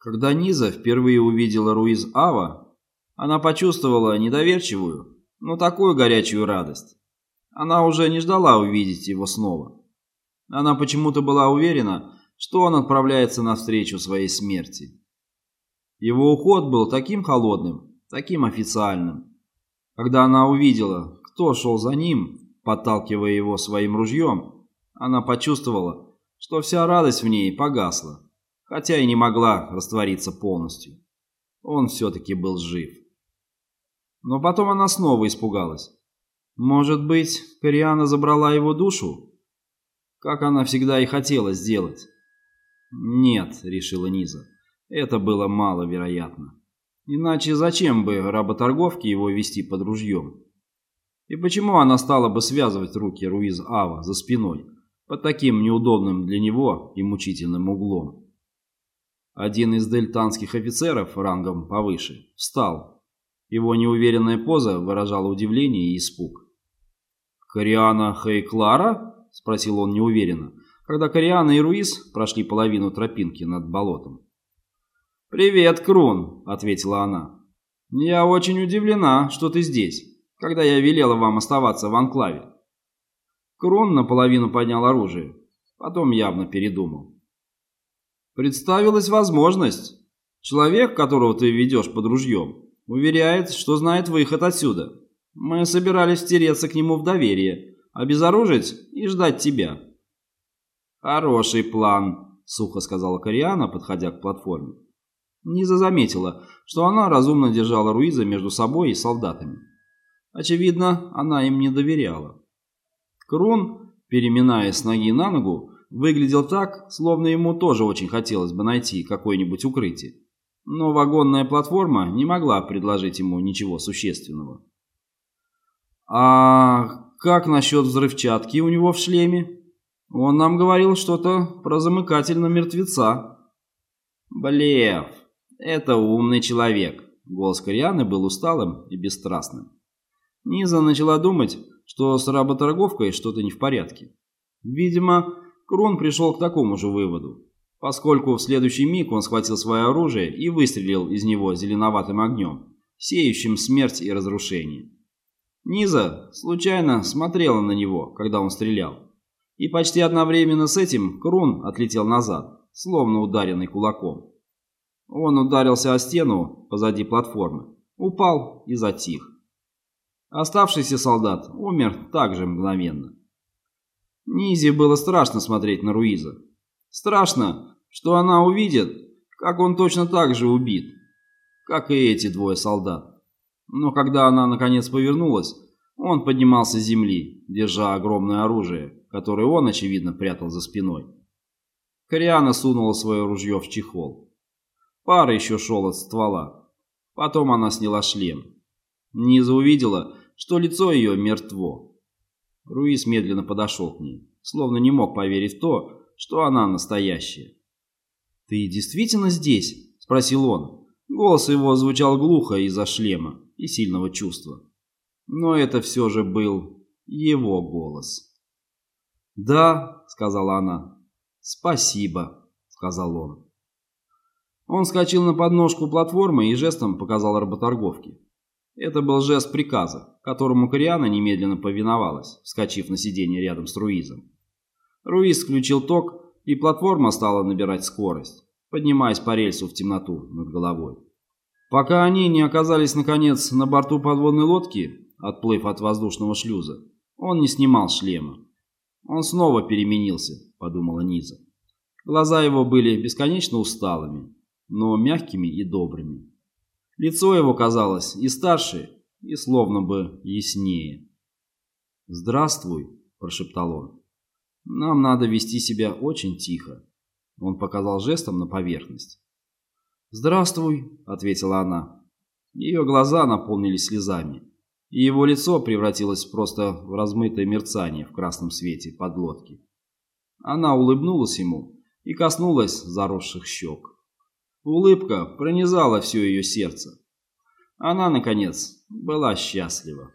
Когда Низа впервые увидела Руиз Ава, она почувствовала недоверчивую, но такую горячую радость. Она уже не ждала увидеть его снова. Она почему-то была уверена, что он отправляется навстречу своей смерти. Его уход был таким холодным, таким официальным. Когда она увидела, кто шел за ним, подталкивая его своим ружьем, она почувствовала, что вся радость в ней погасла хотя и не могла раствориться полностью. Он все-таки был жив. Но потом она снова испугалась. Может быть, Кориана забрала его душу? Как она всегда и хотела сделать. Нет, решила Низа, это было маловероятно. Иначе зачем бы работорговке его вести под ружьем? И почему она стала бы связывать руки Руиз Ава за спиной под таким неудобным для него и мучительным углом? Один из дельтанских офицеров, рангом повыше, встал. Его неуверенная поза выражала удивление и испуг. «Кориана Хейклара?» – спросил он неуверенно, когда Кориана и Руис прошли половину тропинки над болотом. «Привет, Крун», – ответила она. «Я очень удивлена, что ты здесь, когда я велела вам оставаться в анклаве». Крун наполовину поднял оружие, потом явно передумал. Представилась возможность. Человек, которого ты ведешь под ружьем, уверяет, что знает выход отсюда. Мы собирались втереться к нему в доверие, обезоружить и ждать тебя. Хороший план, сухо сказала Кориана, подходя к платформе. Низа заметила, что она разумно держала Руиза между собой и солдатами. Очевидно, она им не доверяла. Крун, переминаясь с ноги на ногу, выглядел так, словно ему тоже очень хотелось бы найти какое-нибудь укрытие. Но вагонная платформа не могла предложить ему ничего существенного. «А как насчет взрывчатки у него в шлеме? Он нам говорил что-то про замыкатель на мертвеца». «Блеф! Это умный человек!» Голос Корианы был усталым и бесстрастным. Низа начала думать, что с работорговкой что-то не в порядке. Видимо, Крон пришел к такому же выводу, поскольку в следующий миг он схватил свое оружие и выстрелил из него зеленоватым огнем, сеющим смерть и разрушение. Низа случайно смотрела на него, когда он стрелял, и почти одновременно с этим Крун отлетел назад, словно ударенный кулаком. Он ударился о стену позади платформы, упал и затих. Оставшийся солдат умер также мгновенно. Низе было страшно смотреть на Руиза. Страшно, что она увидит, как он точно так же убит, как и эти двое солдат. Но когда она наконец повернулась, он поднимался с земли, держа огромное оружие, которое он, очевидно, прятал за спиной. Кориана сунула свое ружье в чехол. Пар еще шел от ствола. Потом она сняла шлем. Низа увидела, что лицо ее мертво. Руис медленно подошел к ней, словно не мог поверить в то, что она настоящая. «Ты действительно здесь?» – спросил он. Голос его звучал глухо из-за шлема и сильного чувства. Но это все же был его голос. «Да», – сказала она. «Спасибо», – сказал он. Он вскочил на подножку платформы и жестом показал работорговке. Это был жест приказа, которому Кориана немедленно повиновалась, вскочив на сиденье рядом с Руизом. Руиз включил ток, и платформа стала набирать скорость, поднимаясь по рельсу в темноту над головой. Пока они не оказались, наконец, на борту подводной лодки, отплыв от воздушного шлюза, он не снимал шлема. «Он снова переменился», — подумала Низа. Глаза его были бесконечно усталыми, но мягкими и добрыми. Лицо его казалось и старше, и словно бы яснее. «Здравствуй», – прошептал он. «Нам надо вести себя очень тихо». Он показал жестом на поверхность. «Здравствуй», – ответила она. Ее глаза наполнились слезами, и его лицо превратилось просто в размытое мерцание в красном свете подлодки. Она улыбнулась ему и коснулась заросших щек. Улыбка пронизала все ее сердце. Она, наконец, была счастлива.